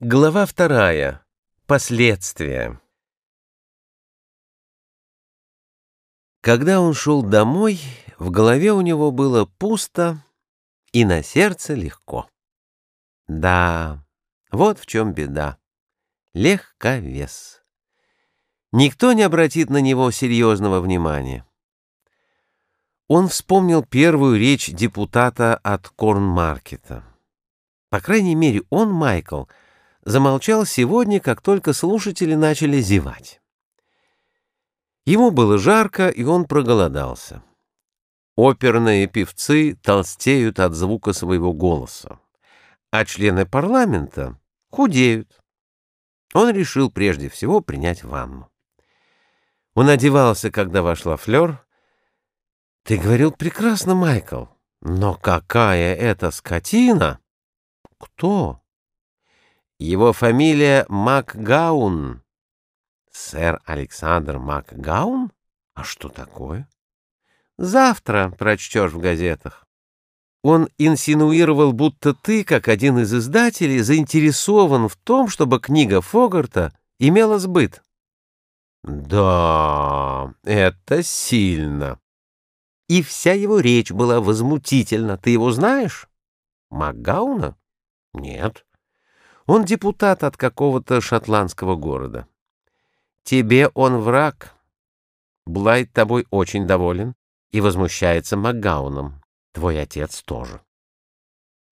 Глава вторая. Последствия. Когда он шел домой, в голове у него было пусто и на сердце легко. Да, вот в чем беда. Легковес. Никто не обратит на него серьезного внимания. Он вспомнил первую речь депутата от Корнмаркета. По крайней мере, он, Майкл, — замолчал сегодня, как только слушатели начали зевать. Ему было жарко, и он проголодался. Оперные певцы толстеют от звука своего голоса, а члены парламента худеют. Он решил прежде всего принять ванну. Он одевался, когда вошла Флёр. «Ты говорил прекрасно, Майкл, но какая это скотина!» «Кто?» Его фамилия Макгаун. Сэр Александр Макгаун? А что такое? Завтра прочтешь в газетах. Он инсинуировал, будто ты, как один из издателей, заинтересован в том, чтобы книга Фогарта имела сбыт. Да, это сильно. И вся его речь была возмутительна. Ты его знаешь? Макгауна? Нет. Он депутат от какого-то шотландского города. Тебе он враг. Блайт тобой очень доволен и возмущается Макгауном. Твой отец тоже.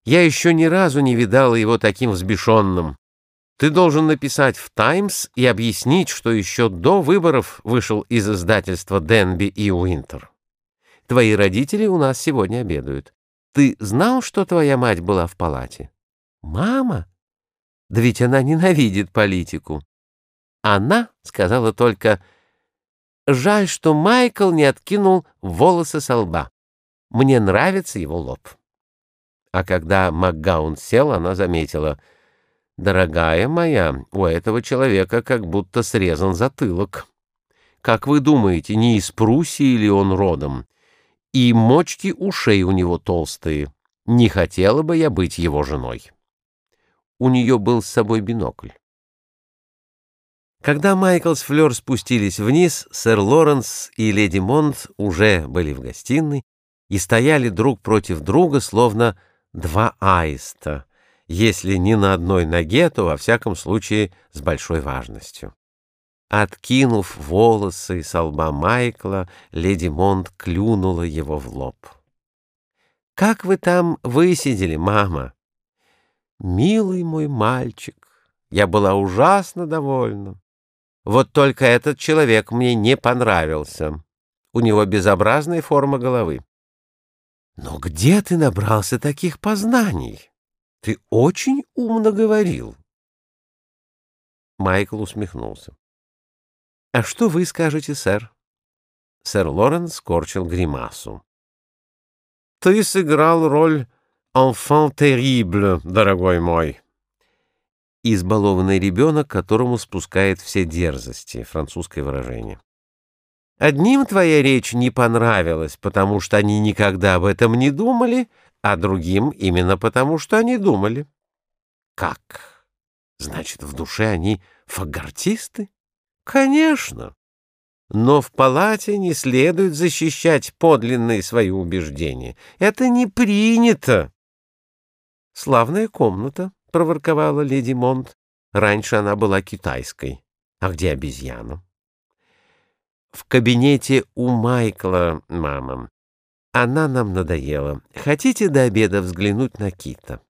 Я еще ни разу не видал его таким взбешенным. Ты должен написать в «Таймс» и объяснить, что еще до выборов вышел из издательства «Денби и Уинтер». Твои родители у нас сегодня обедают. Ты знал, что твоя мать была в палате? Мама? Да ведь она ненавидит политику. Она сказала только «Жаль, что Майкл не откинул волосы со лба. Мне нравится его лоб». А когда МакГаун сел, она заметила «Дорогая моя, у этого человека как будто срезан затылок. Как вы думаете, не из Пруссии ли он родом? И мочки ушей у него толстые. Не хотела бы я быть его женой» у нее был с собой бинокль. Когда Майкл с Флёр спустились вниз, сэр Лоренс и леди Монт уже были в гостиной и стояли друг против друга, словно два аиста, если не на одной ноге, то во всяком случае с большой важностью. Откинув волосы с лба Майкла, леди Монт клюнула его в лоб. «Как вы там высидели, мама?» Милый мой мальчик, я была ужасно довольна. Вот только этот человек мне не понравился. У него безобразная форма головы. Но где ты набрался таких познаний? Ты очень умно говорил. Майкл усмехнулся. А что вы скажете, сэр? Сэр Лоренс скорчил гримасу. Ты сыграл роль «Enfant terrible, дорогой мой». Избалованный ребенок, которому спускает все дерзости, французское выражение. Одним твоя речь не понравилась, потому что они никогда об этом не думали, а другим именно потому, что они думали. Как? Значит, в душе они фагортисты? Конечно. Но в палате не следует защищать подлинные свои убеждения. Это не принято. «Славная комната», — проворковала леди Монт. «Раньше она была китайской. А где обезьяна?» «В кабинете у Майкла, мама. Она нам надоела. Хотите до обеда взглянуть на Кита?»